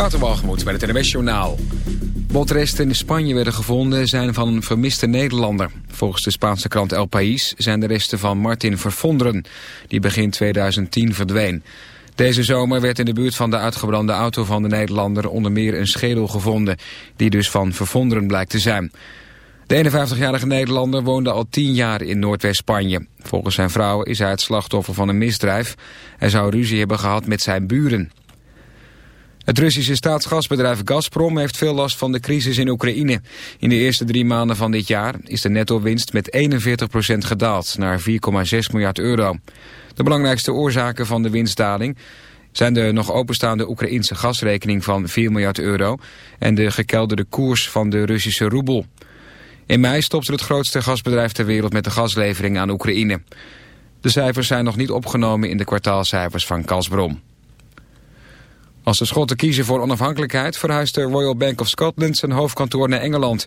Waterwalgemoed bij het NWS Journaal. Botresten in Spanje werden gevonden zijn van een vermiste Nederlander. Volgens de Spaanse krant El País zijn de resten van Martin Vervonderen... die begin 2010 verdween. Deze zomer werd in de buurt van de uitgebrande auto van de Nederlander... onder meer een schedel gevonden, die dus van Vervonderen blijkt te zijn. De 51-jarige Nederlander woonde al 10 jaar in Noordwest-Spanje. Volgens zijn vrouw is hij het slachtoffer van een misdrijf. Hij zou ruzie hebben gehad met zijn buren. Het Russische staatsgasbedrijf Gazprom heeft veel last van de crisis in Oekraïne. In de eerste drie maanden van dit jaar is de netto-winst met 41% gedaald naar 4,6 miljard euro. De belangrijkste oorzaken van de winstdaling zijn de nog openstaande Oekraïnse gasrekening van 4 miljard euro en de gekelderde koers van de Russische roebel. In mei stopte het grootste gasbedrijf ter wereld met de gaslevering aan Oekraïne. De cijfers zijn nog niet opgenomen in de kwartaalcijfers van Gazprom. Als de Schotten kiezen voor onafhankelijkheid... verhuist de Royal Bank of Scotland zijn hoofdkantoor naar Engeland.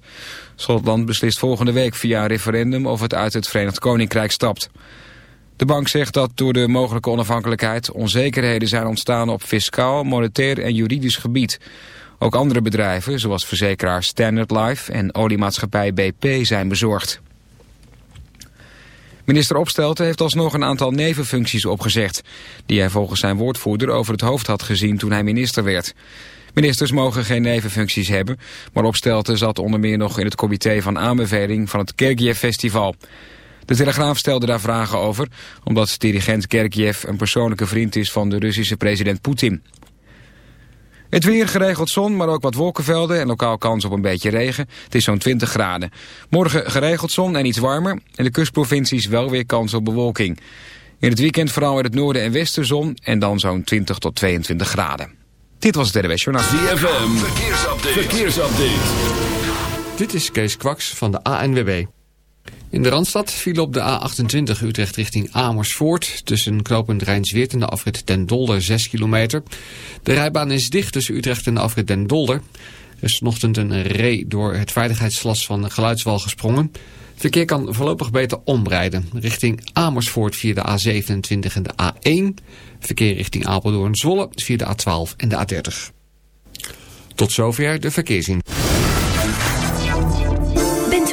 Schotland beslist volgende week via een referendum... of het uit het Verenigd Koninkrijk stapt. De bank zegt dat door de mogelijke onafhankelijkheid... onzekerheden zijn ontstaan op fiscaal, monetair en juridisch gebied. Ook andere bedrijven, zoals verzekeraar Standard Life... en oliemaatschappij BP zijn bezorgd. Minister Opstelten heeft alsnog een aantal nevenfuncties opgezegd... die hij volgens zijn woordvoerder over het hoofd had gezien toen hij minister werd. Ministers mogen geen nevenfuncties hebben... maar Opstelten zat onder meer nog in het comité van aanbeveling van het Kerkjev Festival. De Telegraaf stelde daar vragen over... omdat dirigent Kerkjev een persoonlijke vriend is van de Russische president Poetin. Het weer geregeld zon, maar ook wat wolkenvelden en lokaal kans op een beetje regen. Het is zo'n 20 graden. Morgen geregeld zon en iets warmer. In de kustprovincies wel weer kans op bewolking. In het weekend vooral in het noorden en westen zon en dan zo'n 20 tot 22 graden. Dit was het RWS Journaal. ZFM, verkeersupdate. verkeersupdate. Dit is Kees Kwaks van de ANWB. In de Randstad viel op de A28 Utrecht richting Amersfoort... tussen knooppunt Rijnsweert en de afrit Den Dolder 6 kilometer. De rijbaan is dicht tussen Utrecht en de afrit Den Dolder. Er is vanochtend een ree door het veiligheidsglas van de geluidswal gesprongen. verkeer kan voorlopig beter omrijden. Richting Amersfoort via de A27 en de A1. Verkeer richting Apeldoorn-Zwolle via de A12 en de A30. Tot zover de verkeersin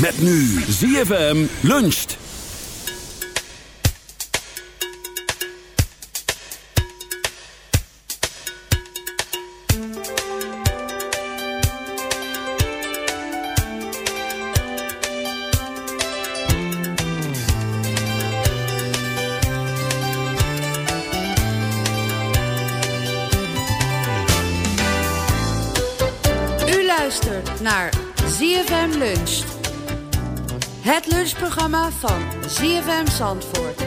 Met nu ZFM luncht. Het lunchprogramma van ZFM Zandvoort.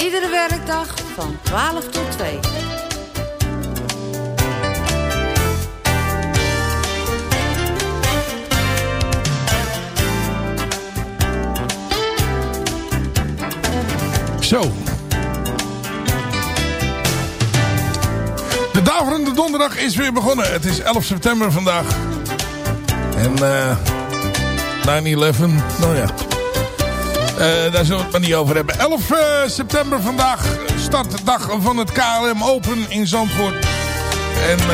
Iedere werkdag van 12 tot 2. Zo. De daverende donderdag is weer begonnen. Het is 11 september vandaag. En eh 9-11, nou ja. Eh, daar zullen we het maar niet over hebben. 11 eh, september vandaag start de dag van het KLM Open in Zandvoort. En eh,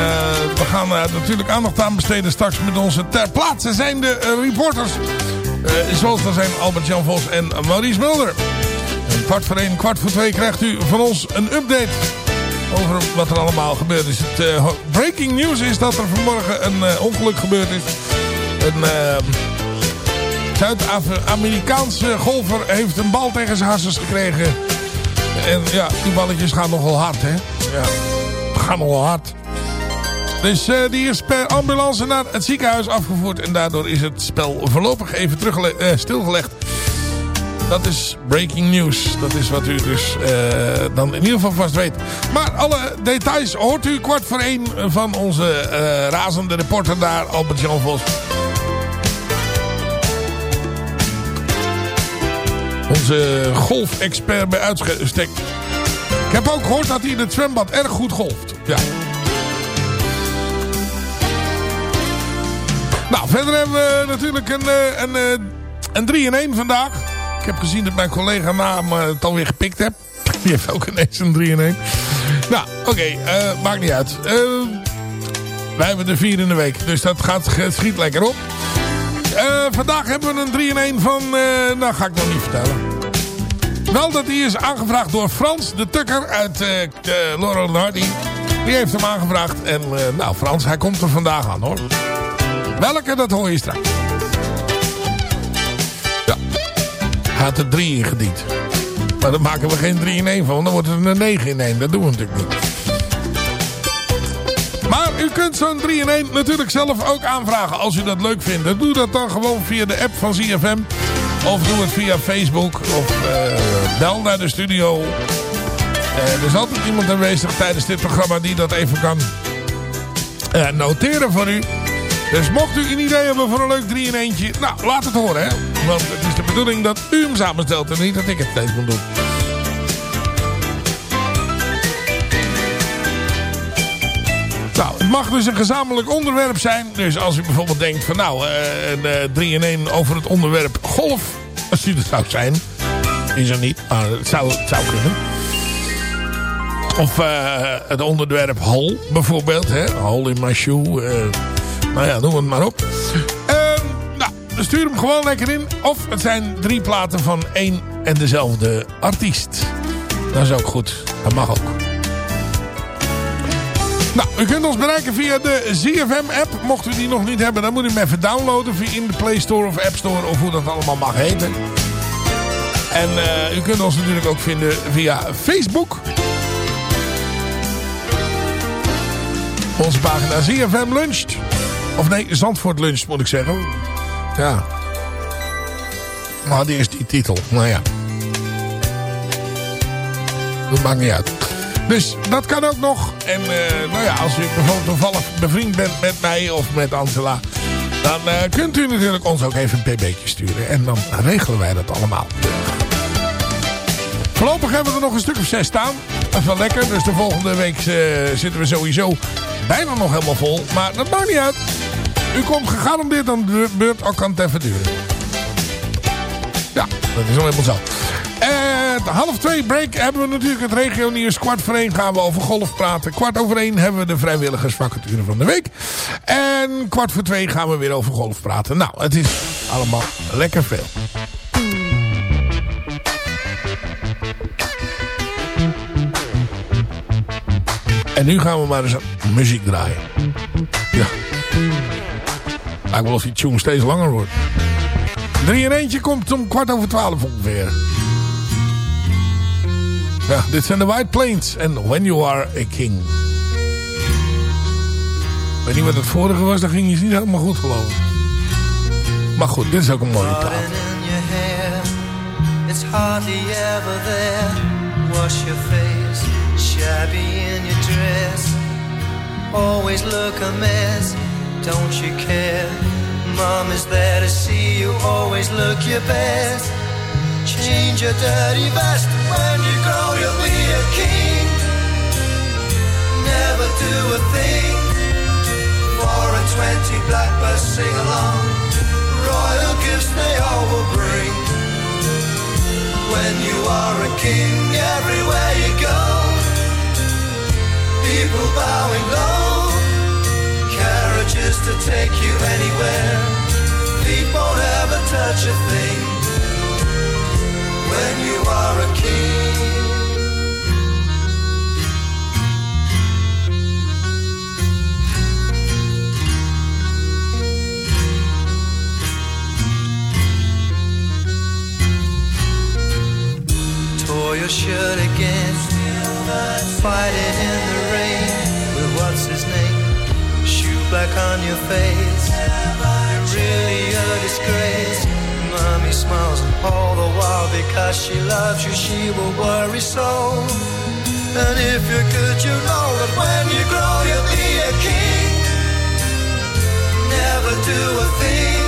we gaan natuurlijk aandacht aan besteden straks met onze ter plaatse zijnde reporters. Zoals er zijn Albert-Jan Vos en Maurice Mulder. En kwart voor één, kwart voor twee krijgt u van ons een update over wat er allemaal gebeurd is. Het breaking news is dat er vanmorgen een ongeluk gebeurd is. Een Zuid-Amerikaanse golfer heeft een bal tegen zijn harsens gekregen. En ja, die balletjes gaan nogal hard, hè. Ja, gaan nogal hard. Dus eh, die is per ambulance naar het ziekenhuis afgevoerd. En daardoor is het spel voorlopig even eh, stilgelegd. Dat is breaking news. Dat is wat u dus eh, dan in ieder geval vast weet. Maar alle details hoort u kwart voor één van onze razende reporter daar, Albert-Jan Vos. Onze golfexpert bij uitstek. Ik heb ook gehoord dat hij in het zwembad erg goed golft. Ja. Nou, verder hebben we natuurlijk een, eh, een, eh, een 3 in 1 vandaag. Ik heb gezien dat mijn collega na me het alweer gepikt heb. Die heeft ook ineens een 3 in 1. Nou, oké, eh, maakt niet uit. Eh, wij hebben er 4 in de week, dus dat gaat, schiet lekker op. Eh, vandaag hebben we een 3 in 1 van, eh, nou ga ik nog niet vertellen. Wel dat die is aangevraagd door Frans de Tukker uit eh, Laurel Hardy. Die heeft hem aangevraagd. En eh, nou Frans, hij komt er vandaag aan hoor. Welke, dat hoor je straks. Ja. Had er drie ingediend. Maar dan maken we geen 3 in 1 van. Dan wordt het een 9 in 1. Dat doen we natuurlijk niet. Maar u kunt zo'n 3 in 1 natuurlijk zelf ook aanvragen. Als u dat leuk vindt. Doe dat dan gewoon via de app van ZFM. Of doe het via Facebook. Of eh, bel naar de studio. Eh, er is altijd iemand aanwezig tijdens dit programma die dat even kan eh, noteren voor u. Dus mocht u een idee hebben voor een leuk 3 in eentje. Nou, laat het horen hè. Want het is de bedoeling dat u hem samenstelt en niet dat ik het steeds moet doen. Mag dus een gezamenlijk onderwerp zijn. Dus als u bijvoorbeeld denkt van nou, eh, een eh, 3 in 1 over het onderwerp golf. Als u dat zou zijn. Is er niet, maar het zou, het zou kunnen. Of eh, het onderwerp hol bijvoorbeeld. Hè? Hole in my shoe. eh, nou ja, noem het maar op. Ehm, nou, stuur hem gewoon lekker in. Of het zijn drie platen van één en dezelfde artiest. Dat is ook goed. Dat mag ook. Nou, u kunt ons bereiken via de ZFM-app. Mocht u die nog niet hebben, dan moet u hem even downloaden via in de Play Store of App Store of hoe dat allemaal mag heten. En eh, u kunt ons natuurlijk ook vinden via Facebook. Onze pagina ZFM Luncht. Of nee, Zandvoort Luncht moet ik zeggen. Ja. Maar die is die titel. Nou ja. Dat maakt niet uit. Dus dat kan ook nog. En eh, nou ja, als u bijvoorbeeld toevallig bevriend bent met mij of met Angela... dan eh, kunt u natuurlijk ons ook even een pb'tje sturen. En dan regelen wij dat allemaal. Voorlopig hebben we er nog een stuk of zes staan. Dat is wel lekker. Dus de volgende week eh, zitten we sowieso bijna nog helemaal vol. Maar dat maakt niet uit. U komt gegarandeerd aan de beurt, al kan het even duren. Ja, dat is wel helemaal zo. Eh, half twee break hebben we natuurlijk het regio nieuws. Kwart voor één gaan we over golf praten. Kwart over één hebben we de vrijwilligersvacature van de week. En kwart voor twee gaan we weer over golf praten. Nou, het is allemaal lekker veel. En nu gaan we maar eens muziek draaien. Ja. Lijkt wel of die tune steeds langer wordt. Drie in eentje komt om kwart over twaalf ongeveer. Ja, dit zijn de White Plains en When You Are a King. Weet niet wat het vorige was, dan ging je niet helemaal goed geloof ik. Maar goed, dit is ook een mooie plaat. it's hardly ever there. Wash your face, shabby in your dress. Always look a mess, don't you care? Mom is there to see you, always look your best. Change your dirty vest when you grow, you'll be a king. Never do a thing for a twenty blackbirds sing along. Royal gifts they all will bring. When you are a king, everywhere you go, people bowing low, carriages to take you anywhere. Feet won't ever touch a thing when you are a king. Tore your shirt again, fighting in the rain with what's his name? Shoe black on your face, you're really a disgrace. Mommy smiles all the while because she loves you, she will worry so. And if you're good, you know that when you grow, you'll be a king. Never do a thing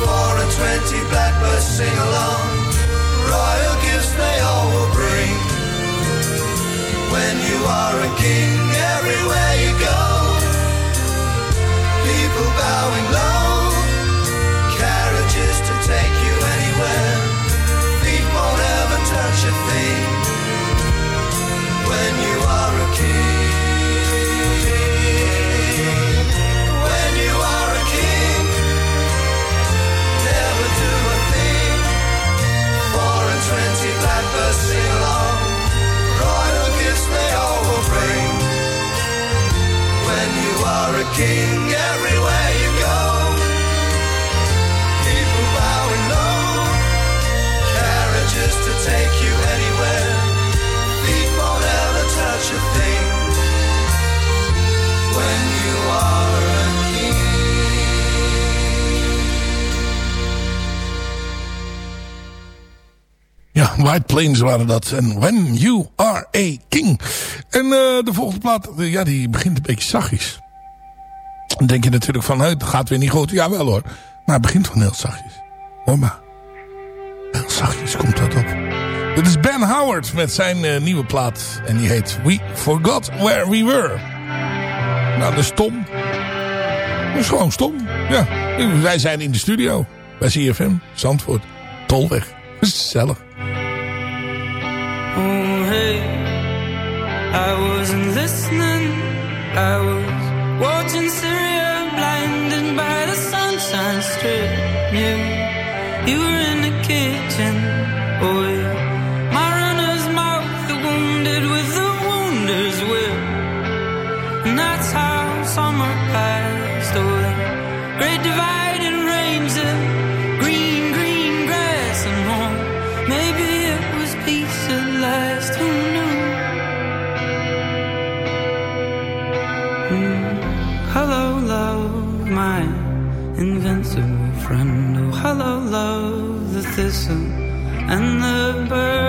for a twenty blackbirds sing along. Royal gifts they all will bring. When you are a king, everywhere you go, people bowing low, take you anywhere. Feet won't ever touch a thing. When you are a king, when you are a king, never do a thing four and twenty blackbirds sing along. Royal gifts they all will bring. When you are a king, White Plains waren dat. En When You Are A King. En uh, de volgende plaat, uh, ja, die begint een beetje zachtjes. Dan denk je natuurlijk van, het gaat weer niet goed. Ja, wel hoor. Maar het begint gewoon heel zachtjes. Hoor maar. Heel zachtjes komt dat op. Dit is Ben Howard met zijn uh, nieuwe plaat. En die heet We Forgot Where We Were. Nou, dat is stom. Dat is gewoon stom. Ja, wij zijn in de studio. Bij CFM, Zandvoort, Tolweg. Gezellig. You, you were in the kitchen. Oh, love, the thistle and the burr.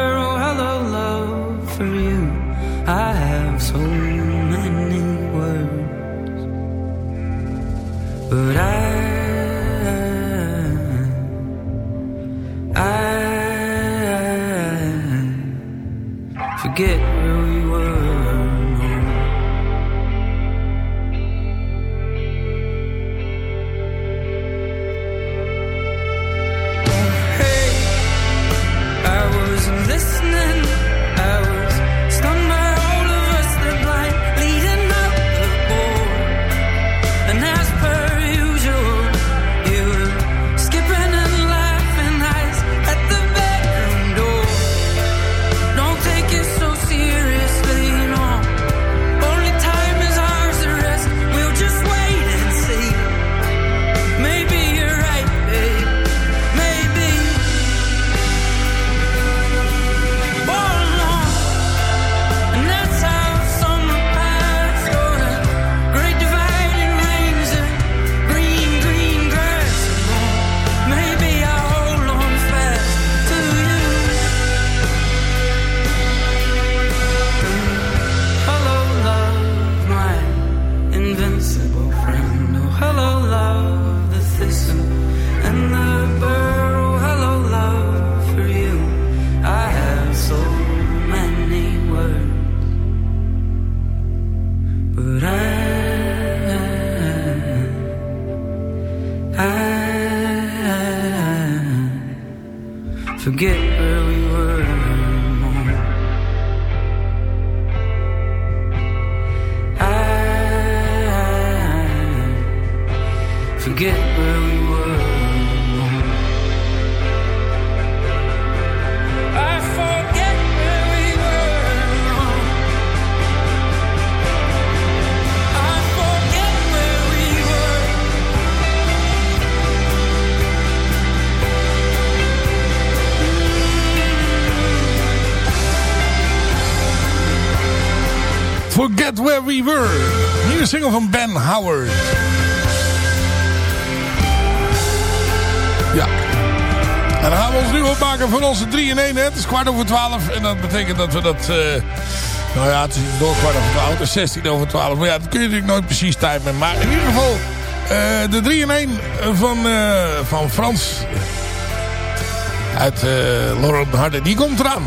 We Were. Nieuwe single van Ben Howard. Ja. En dan gaan we ons nu opmaken voor onze 3 in 1. Hè. Het is kwart over 12. En dat betekent dat we dat... eh, nou ja, het is door kwart over 12. Het is 16 over 12. Maar ja, dat kun je natuurlijk nooit precies timen. Maar in ieder geval... eh, de 3 in 1 van, eh, van Frans. Uit uh, Lauren Harden. Die komt eraan.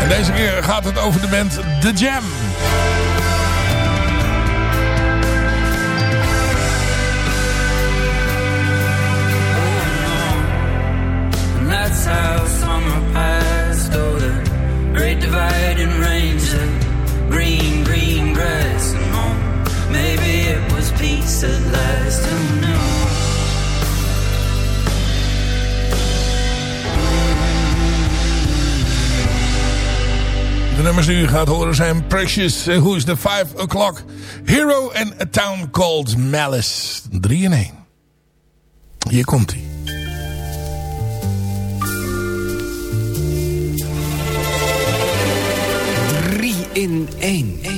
En deze keer gaat het over de band The Jam. That's nummers u gaat horen zijn Precious, Who is the 5 O'Clock, Hero en A Town Called Malice. 3 in 1. Hier komt hij. In één.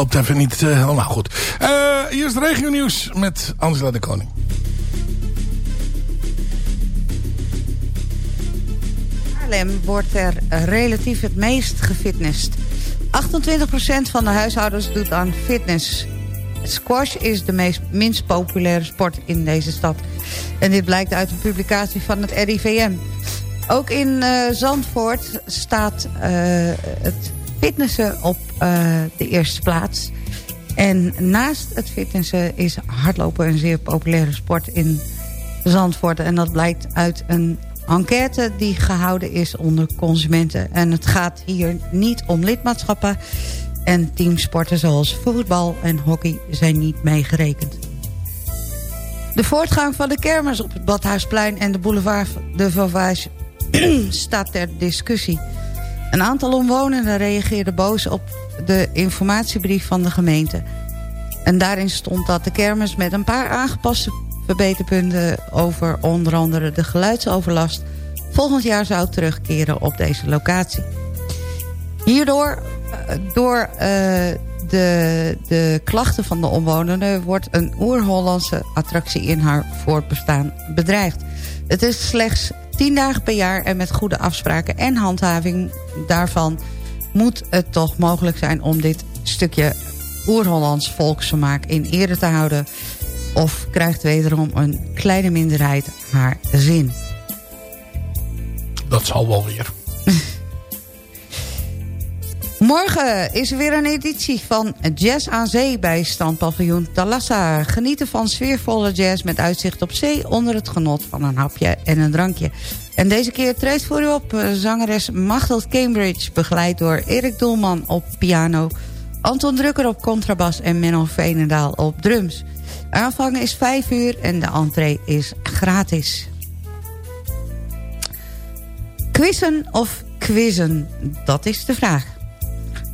Loopt even niet uh, goed. Uh, hier is het regio nieuws met Angela de Koning. Haarlem wordt er relatief het meest gefitnessd. 28% van de huishoudens doet aan fitness. Squash is de meest, minst populaire sport in deze stad. En dit blijkt uit een publicatie van het RIVM. Ook in uh, Zandvoort staat het fitnessen op uh, de eerste plaats. En naast het fitnessen is hardlopen een zeer populaire sport in Zandvoort. En dat blijkt uit een enquête die gehouden is onder consumenten. En het gaat hier niet om lidmaatschappen. En teamsporten zoals voetbal en hockey zijn niet meegerekend. De voortgang van de kermis op het Badhuisplein en de boulevard de Vauvage staat ter discussie. Een aantal omwonenden reageerden boos op de informatiebrief van de gemeente. En daarin stond dat de kermis met een paar aangepaste verbeterpunten... over onder andere de geluidsoverlast... volgend jaar zou terugkeren op deze locatie. Hierdoor, eh, door uh, de, de klachten van de omwonenden... wordt een oer-Hollandse attractie in haar voortbestaan bedreigd. Het is slechts 10 dagen per jaar en met goede afspraken en handhaving daarvan... moet het toch mogelijk zijn om dit stukje oer-Hollands volksvermaak in ere te houden... of krijgt wederom een kleine minderheid haar zin. Dat zal wel weer. Morgen is er weer een editie van Jazz aan Zee bij standpaviljoen Talassa. Genieten van sfeervolle jazz met uitzicht op zee... onder het genot van een hapje en een drankje. En deze keer treedt voor u op eh, zangeres Machteld Cambridge... begeleid door Erik Doelman op piano... Anton Drukker op contrabas en Menno Veenendaal op drums. Aanvang is 5 uur en de entree is gratis. Quizzen of quizzen? Dat is de vraag.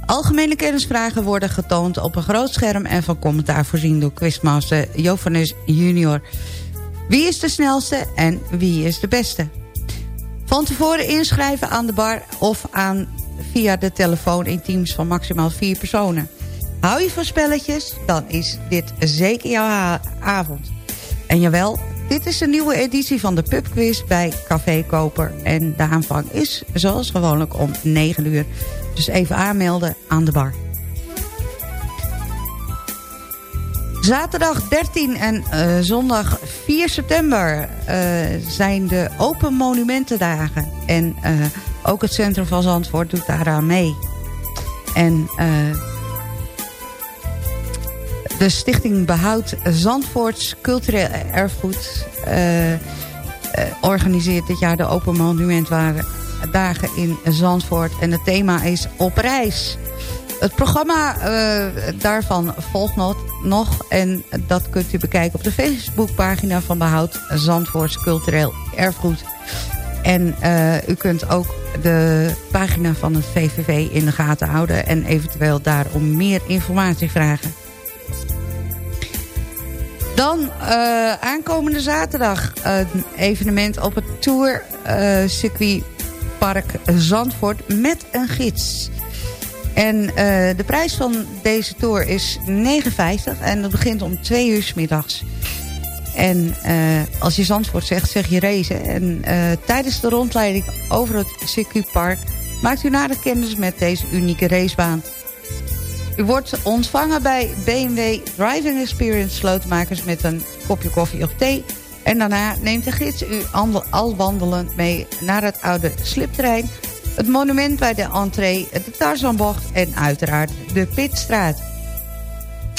Algemene kennisvragen worden getoond op een groot scherm... en van commentaar voorzien door quizmaster Jovanus junior. Wie is de snelste en wie is de beste? Van tevoren inschrijven aan de bar of aan via de telefoon in teams van maximaal vier personen. Hou je van spelletjes, dan is dit zeker jouw avond. En jawel, dit is een nieuwe editie van de pubquiz bij Café Koper. En de aanvang is zoals gewoonlijk om 9 uur. Dus even aanmelden aan de bar. Zaterdag 13 en uh, zondag 4 september uh, zijn de Open Monumentendagen. En uh, ook het Centrum van Zandvoort doet daaraan mee. En de stichting Behoud Zandvoorts Cultureel Erfgoed... organiseert dit jaar de Open Monumentdagen dagen in Zandvoort. En het thema is Op Reis. Het programma uh, daarvan volgt nog, nog. En dat kunt u bekijken op de Facebookpagina van Behoud Zandvoorts Cultureel Erfgoed. En uh, u kunt ook de pagina van het VVV in de gaten houden... en eventueel daarom meer informatie vragen. Dan uh, aankomende zaterdag een evenement op het Tour circuit Park Zandvoort met een gids. En uh, de prijs van deze tour is 9,50 en dat begint om 2 uur middags. En uh, als je Zandvoort zegt, zeg je racen. En uh, tijdens de rondleiding over het circuitpark... maakt u nader kennis met deze unieke racebaan. U wordt ontvangen bij BMW Driving Experience slotenmakers... met een kopje koffie of thee en daarna neemt de gids u al wandelend mee naar het oude slipterrein... het monument bij de entree, de Tarzanbocht en uiteraard de Pitstraat.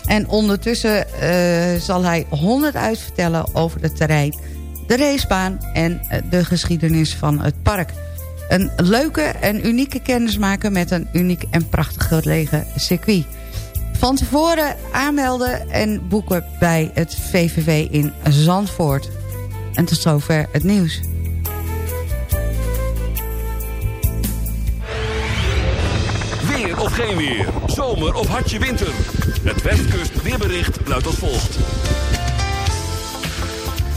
En ondertussen uh, zal hij honderd uitvertellen over het terrein... de racebaan en eh, de geschiedenis van het park. Een leuke en unieke kennismaken met een uniek en prachtig gelegen circuit. Van tevoren aanmelden en boeken bij het VVV in Zandvoort. En tot zover het nieuws. Weer of geen weer. Zomer of hartje winter. Het Westkust weerbericht luidt als volgt.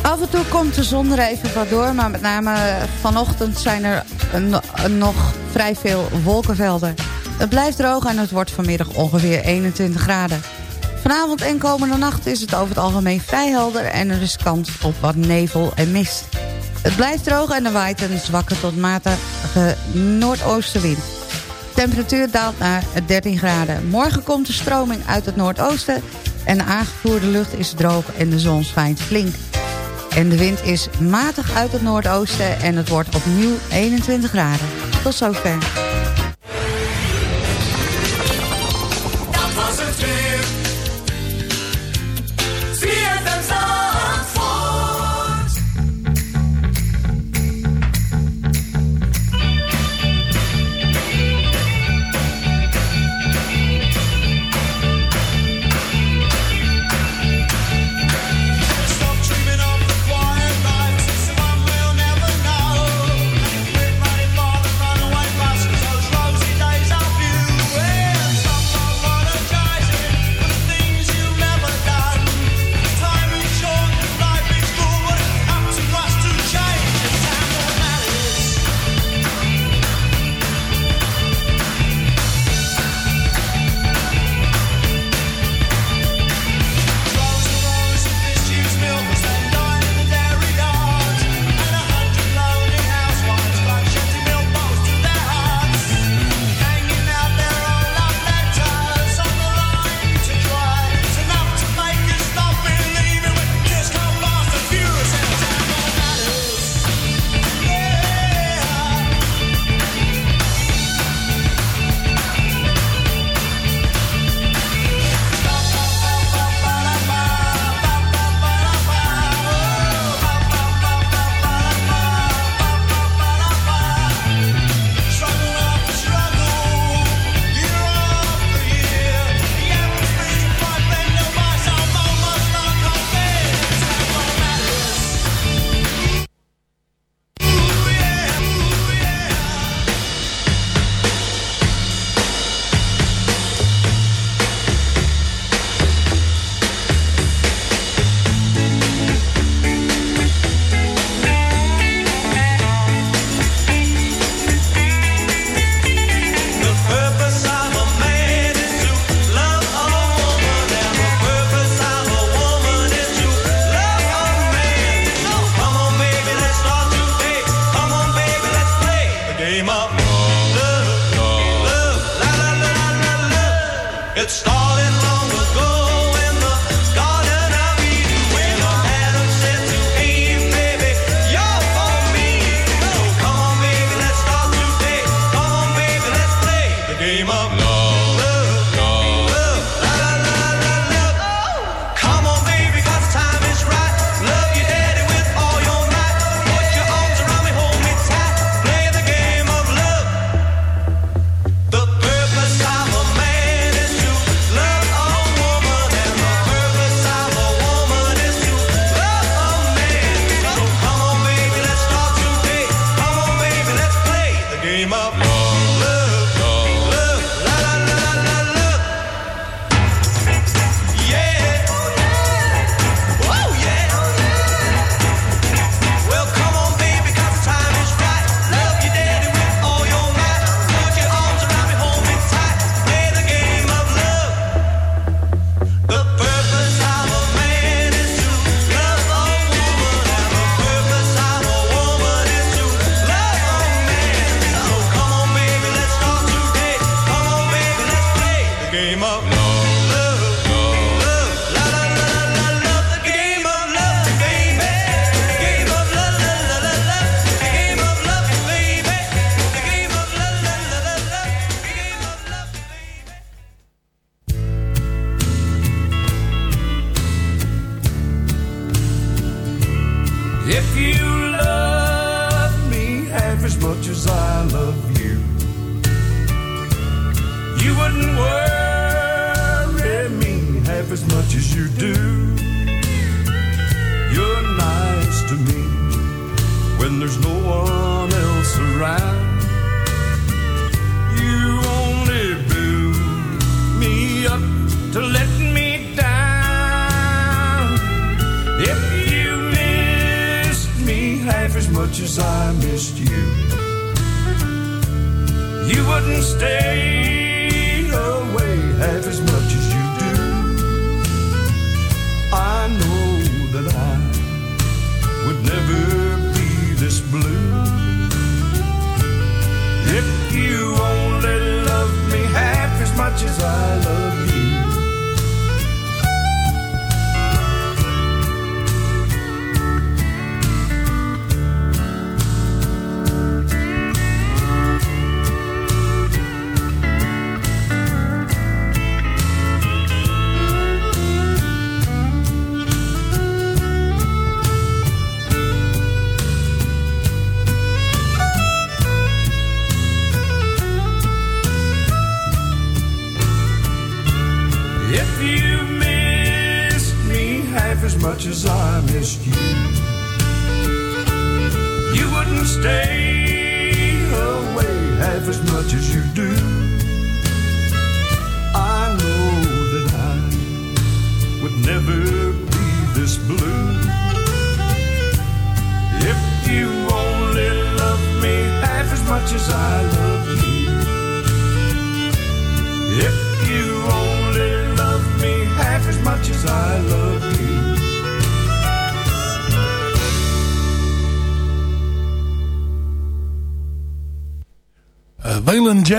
Af en toe komt de zon er even wat door. Maar met name vanochtend zijn er nog vrij veel wolkenvelden. Het blijft droog en het wordt vanmiddag ongeveer 21 graden. Vanavond en komende nacht is het over het algemeen vrij helder... en er is kans op wat nevel en mist. Het blijft droog en er waait een zwakke tot matige noordoostenwind. De temperatuur daalt naar 13 graden. Morgen komt de stroming uit het noordoosten... en de aangevoerde lucht is droog en de zon schijnt flink. En de wind is matig uit het noordoosten en het wordt opnieuw 21 graden. Tot zover.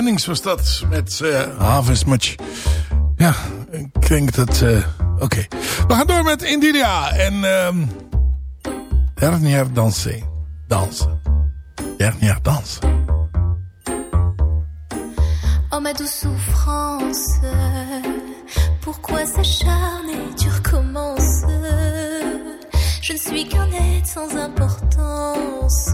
Jennings was dat met eh Harvest Much. Ja, ik denk dat... eh, Oké. We gaan door met Indilia en... ehm dernière danser. Dansen. Dernière danse. Oh ma douce souffrance, pourquoi s'acharner, tu recommences Je ne suis qu'un être sans importance.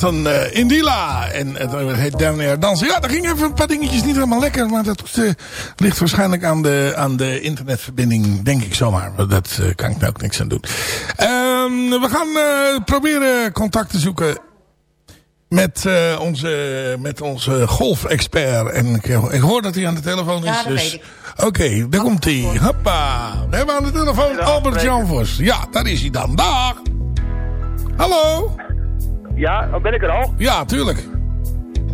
Was dan eh, Indila. En het heet Dernier Dansen. Ja, daar gingen even een paar dingetjes niet helemaal lekker. Maar dat eh, ligt waarschijnlijk aan de, aan de internetverbinding. Denk ik zomaar. Maar Dat eh, kan ik nou ook niks aan doen. Ehm, we gaan eh, proberen contact te zoeken met, eh, onze, met onze golfexpert. En ik, ik hoor dat hij aan de telefoon is. Ja, dat dus... weet ik. Oké, daar komt hij. Hoppa. We hebben aan de telefoon Albert Jan Vos. Ja, daar is hij dan. Dag. Hallo. Ja, ben ik er al? Ja, tuurlijk.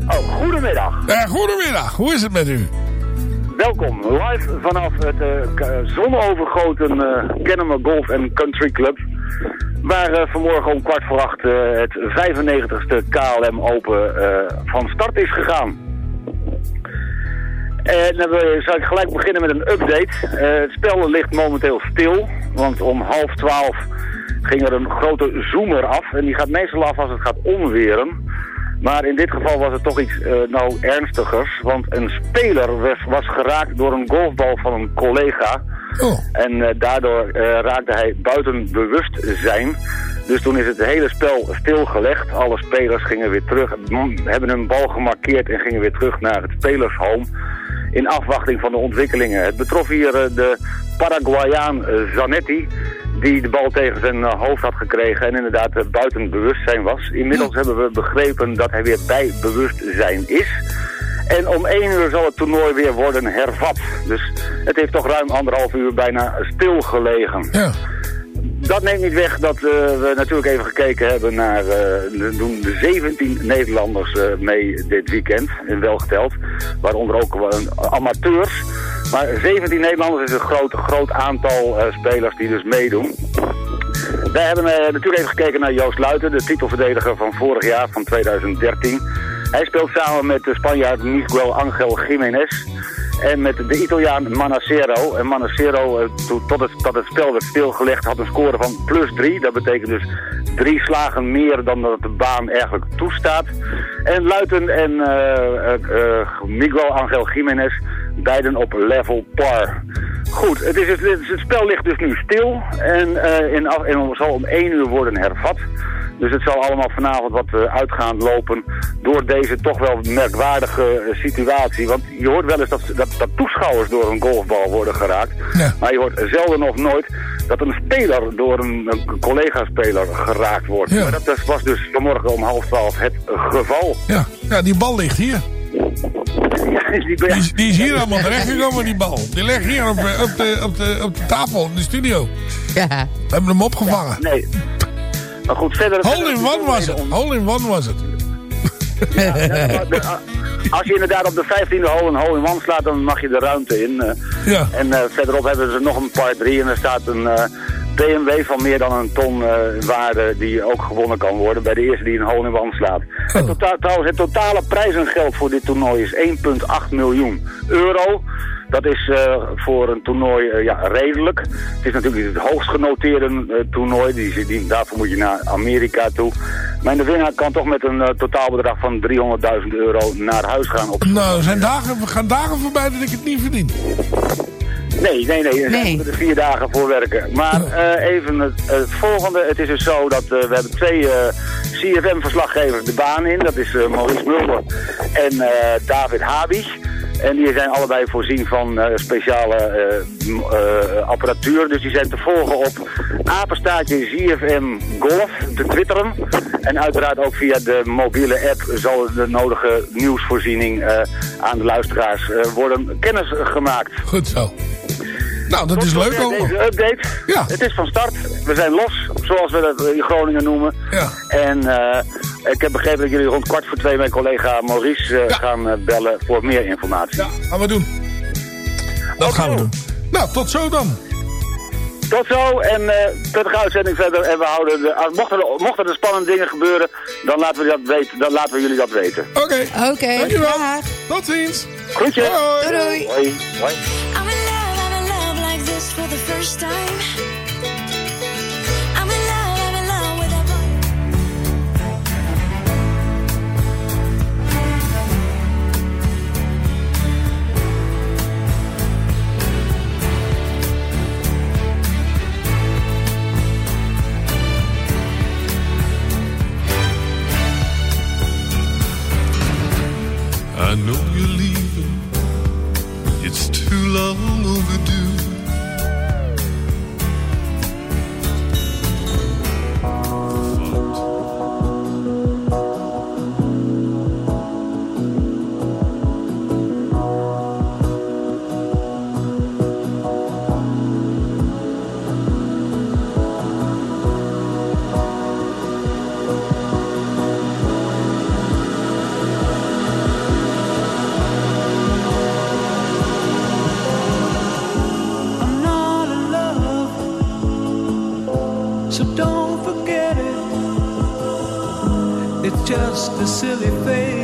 Oh, goedemiddag. Eh, goedemiddag. Hoe is het met u? Welkom, live vanaf het k- zonovergoten eh Kennemer Golf Country Club. Waar eh, vanmorgen om kwart voor acht het 95ste KLM Open van start is gegaan. En dan zal ik gelijk beginnen met een update. Eh, het spel ligt momenteel stil, want om half twaalf ging er een grote zoomer af. En die gaat meestal af als het gaat onweren. Maar in dit geval was het toch iets eh, nou ernstigers. Want een speler was, was geraakt door een golfbal van een collega. En eh, daardoor raakte hij buiten bewustzijn. Dus toen is het hele spel stilgelegd. Alle spelers gingen weer terug, hebben hun bal gemarkeerd en gingen weer terug naar het spelershome. In afwachting van de ontwikkelingen. Het betrof hier eh, de Paraguayaan eh, Zanetti. Die de bal tegen zijn eh, hoofd had gekregen en inderdaad buiten bewustzijn was. Inmiddels hebben we begrepen dat hij weer bij bewustzijn is. En om één uur zal het toernooi weer worden hervat. Dus het heeft toch ruim anderhalf uur bijna stilgelegen. Ja. Dat neemt niet weg dat eh, we natuurlijk even gekeken hebben naar... eh, er doen de 17 Nederlanders eh, mee dit weekend, in welgeteld. Waaronder ook amateurs. Maar 17 Nederlanders is een groot, groot aantal eh, spelers die dus meedoen. Wij hebben eh, natuurlijk even gekeken naar Joost Luiten, de titelverdediger van vorig jaar, van 2013. Hij speelt samen met de Spanjaard Miguel Angel Jiménez. En met de Italiaan Manacero. En Manacero, eh, to- tot, het, tot het spel werd stilgelegd, had een score van plus 3. Dat betekent dus drie slagen meer dan dat de baan eigenlijk toestaat. En Luiten en eh, Miguel Angel Jiménez beiden op level par. Goed, het, is, het, het- spel ligt dus nu stil en, eh, in, af- en zal om 1 uur worden hervat. Dus het zal allemaal vanavond wat eh, uitgaand lopen door deze toch wel merkwaardige eh, situatie. Want je hoort wel eens dat, dat, dat toeschouwers door een golfbal worden geraakt. Maar je hoort zelden of nooit dat een speler door een, een collega-speler geraakt wordt. Maar dat was dus vanmorgen om half twaalf het geval. Ja, ja die bal ligt hier. die, die, is, die is hier allemaal terechtgekomen, die bal. Die ligt hier op, eh, op, de, op, de, op de tafel in de studio. Ja. We hebben hem opgevangen. Nee. Maar goed, verder... Hole in one was het. Hole in one was het. Ja, ja, als je inderdaad op de 15e hole een hole in one slaat, dan mag je de ruimte in. eh. Ja. En eh, verderop hebben ze nog een par 3 en er staat een eh, BMW van meer dan een ton eh, waarde die ook gewonnen kan worden bij de eerste die een hole in one slaat. Het tota- trouwens, het totale prijzengeld voor dit toernooi is 1,8 miljoen euro. Dat is eh, voor een toernooi eh, ja, redelijk. Het is natuurlijk het hoogst genoteerde toernooi. Die, die, daarvoor moet je naar Amerika toe. Maar de winnaar kan toch met een totaalbedrag van 300.000 euro naar huis gaan. Op Nou, zijn dagen, we gaan dagen voorbij dat ik het niet verdien. Nee, nee, nee. We moeten er vier dagen voor werken. Maar eh, even het, het volgende. Het is dus zo dat eh, we hebben twee eh, CFM-verslaggevers de baan in. Dat is eh, Maurice Mulder en eh, David Habig. En die zijn allebei voorzien van eh, speciale eh, eh, apparatuur. Dus die zijn te volgen op apenstaartje ZFM Golf, te twitteren. En uiteraard ook via de mobiele app zal de nodige nieuwsvoorziening eh, aan de luisteraars eh, worden kennis gemaakt. Goed zo. Nou, dat is leuk allemaal. Deze update. Ja. Het is van start. We zijn los, zoals we dat in Groningen noemen. Ja. En eh, ik heb begrepen dat jullie rond kwart voor twee mijn collega Maurice eh, gaan eh, bellen voor meer informatie. Ja, gaan we doen. Dat gaan we doen. Nou, tot zo dan. Tot zo en eh prettige uitzending verder. En we houden de, als- mochten, er, mochten er spannende dingen gebeuren, dan laten we, dat weten, dan laten we jullie dat weten. Oké. Oké, Dankjewel. dag. Tot ziens. Groetjes. Doei, doei. Hoi. first time. I'm in love, I'm in love with a boy. I know you're leaving. It's too long overdue just a silly phase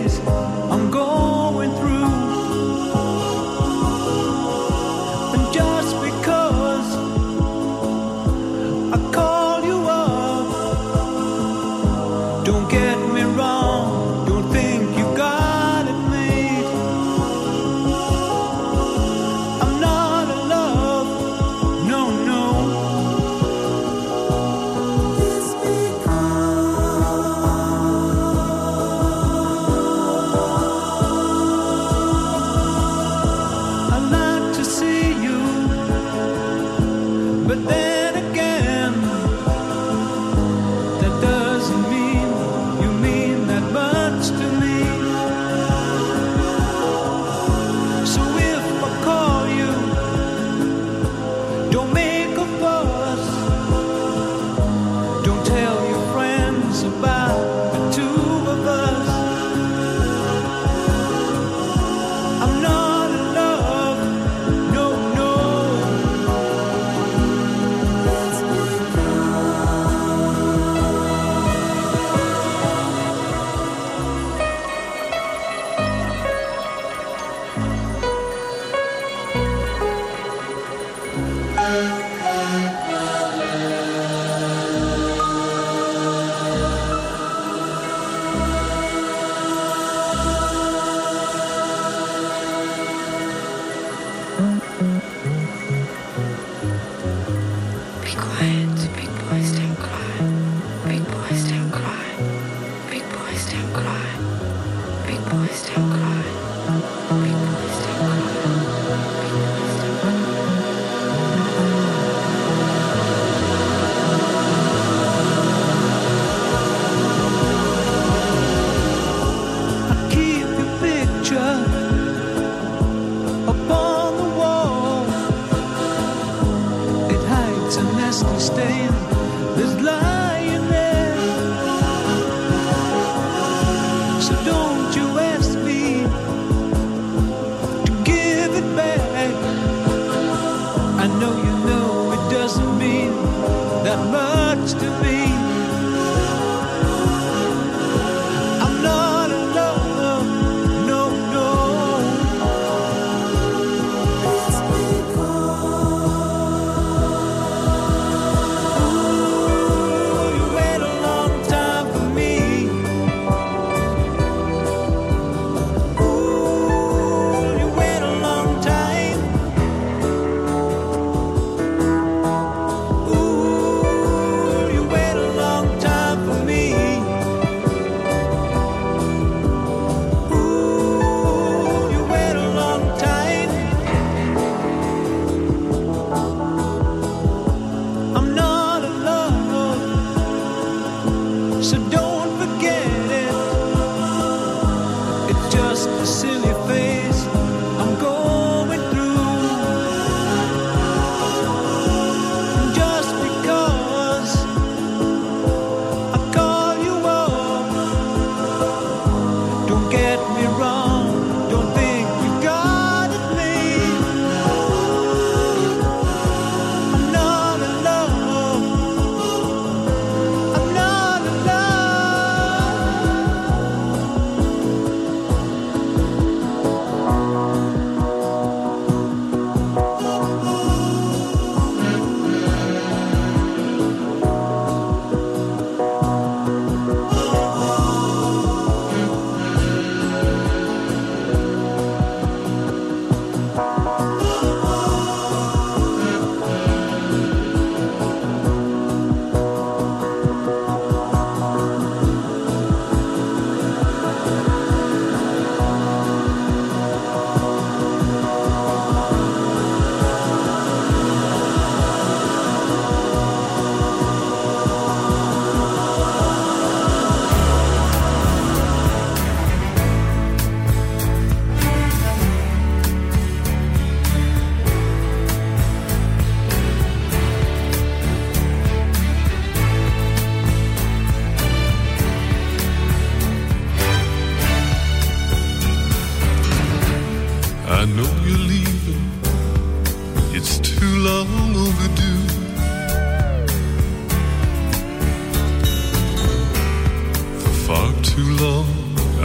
too long,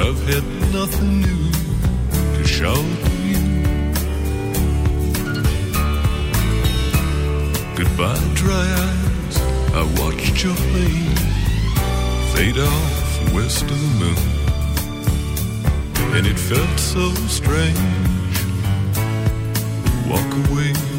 I've had nothing new to show you. Goodbye, dry eyes. I watched your plane fade off west of the moon. And it felt so strange. Walk away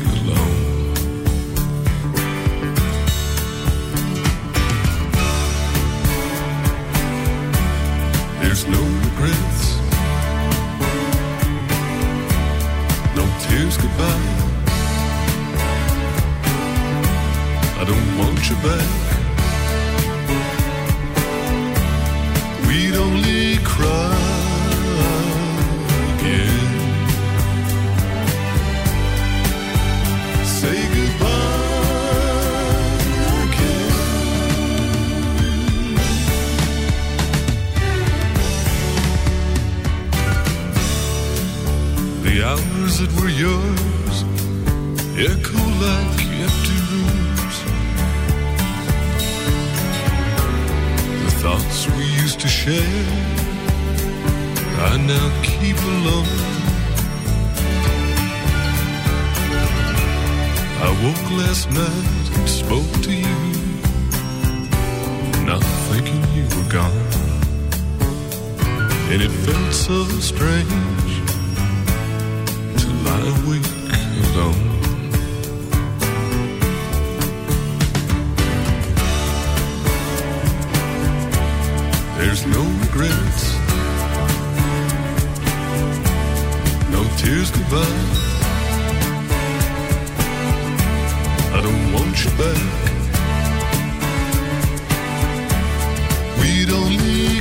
no tears goodbye. I don't want you back. We'd only cry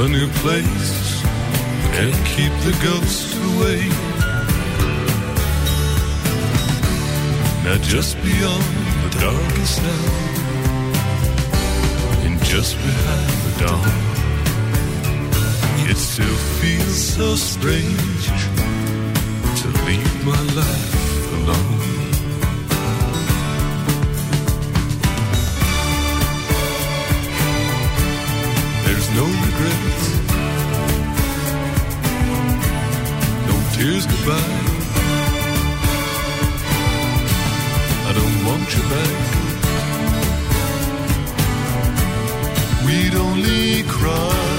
a new place, can't keep the ghosts away. Now just beyond the darkest hour, and just behind the dawn, it still feels so strange to leave my life alone. There's no regrets, tears goodbye. I don't want you back. We'd only cry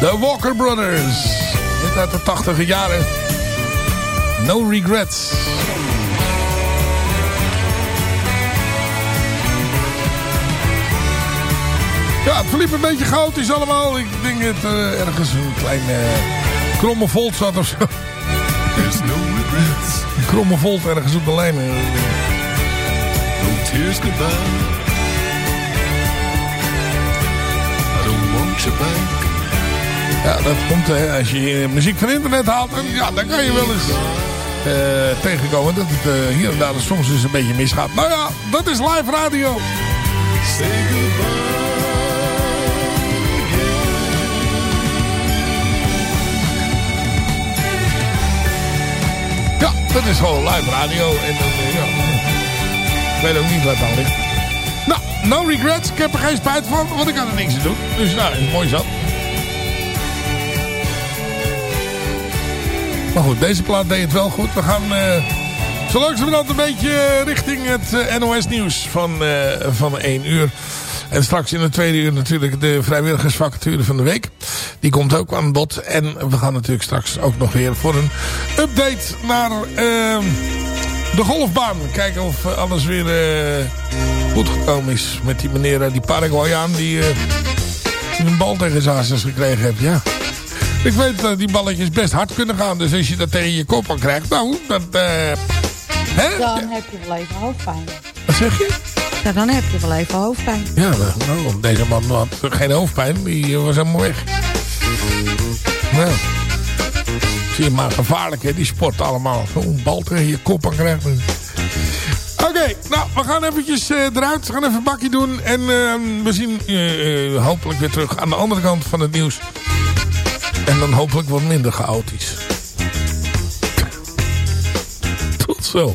De Walker Brothers. Dit uit de tachtige jaren. No regrets. Ja, het verliep een beetje chaotisch allemaal. Ik denk dat er ergens een klein eh, kromme volt zat of zo. There's no regrets, Een kromme volt ergens op de lijn. eh. no tears goodbye. I don't want you back. Ja, dat komt als je muziek van internet haalt. En, ja, dan kan je wel eens eh, tegenkomen dat het eh, hier en daar soms eens een beetje misgaat. Nou ja, dat is live radio. Ja, dat is gewoon live radio. En eh, ja, ik weet ook niet wat dan ligt. Nou, no regrets. Ik heb er geen spijt van, want ik kan er niks aan doen. Dus nou, mooi zat. Maar goed, deze plaat deed het wel goed. We gaan eh zo langzamerhand een beetje richting het eh, NOS nieuws van, eh, van 1 uur. En straks in de tweede uur natuurlijk de vrijwilligersvacature van de week. Die komt ook aan bod. En we gaan natuurlijk straks ook nog weer voor een update naar ehm, de golfbaan. Kijken of eh, alles weer eh, goed gekomen is met die meneer, eh, die Paraguayaan die, eh, een bal tegen zijn gekregen heeft. Ja. Ik weet dat die balletjes best hard kunnen gaan. Dus als je dat tegen je kop aan krijgt, nou, dat... eh, hè? Dan heb je wel even hoofdpijn. Wat zeg je? Ja, dan heb je wel even hoofdpijn. Ja, nou, deze man had geen hoofdpijn. Die eh, was helemaal weg. Nou. Zie je maar gevaarlijk, hè, die sport allemaal. Zo'n bal tegen je kop aan krijgen. Oké, nou, we gaan eventjes eh, eruit. We gaan even een bakje doen. En eh, we zien eh, hopelijk weer terug aan de andere kant van het nieuws. En dan hopelijk wat minder chaotisch. Tot zo.